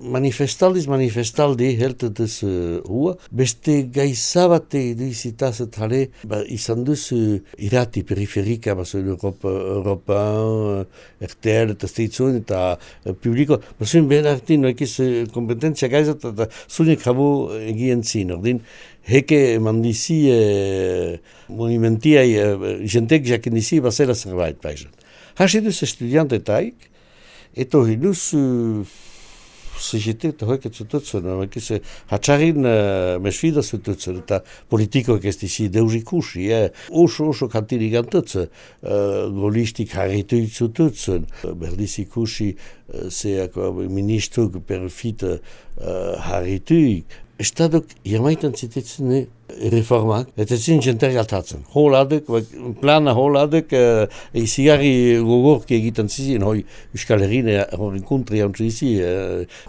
manifestaldiz manifestaldi heltet ez uh, hua, beste gaizabate duizitaz eta ba, izan duzu irati periferika, bazuen Europa, Europa RTL eta steitzuen eta uh, publiko, bazuen behar artin, noikiz uh, kompetentzia gaizat eta zunik habu egien zin, ordin, heke mandizi eh, monumentia eh, jentek jakin dizi bazera zerbait paizan. Hasi duz estudiantetaik, eto hiluz uh, CGT eta hoek etzututzen, ekiz, hatxarin uh, mesfida zututzen, eta politikoek ez dizi deus ikusi, eh? oso oso kantiri gantutzen, uh, golistik harritu itzututzen, berdiz ikusi, uh, zeak ministruk perfit uh, harrituik, Estadok jamaitan zitetzen eh, reformak, eta zin jentar galtatzen. Holadek, plana holadek, e, izigarri gogorki egiten zizien, hoi Euskal Herrin, hori kontri hantzu izi,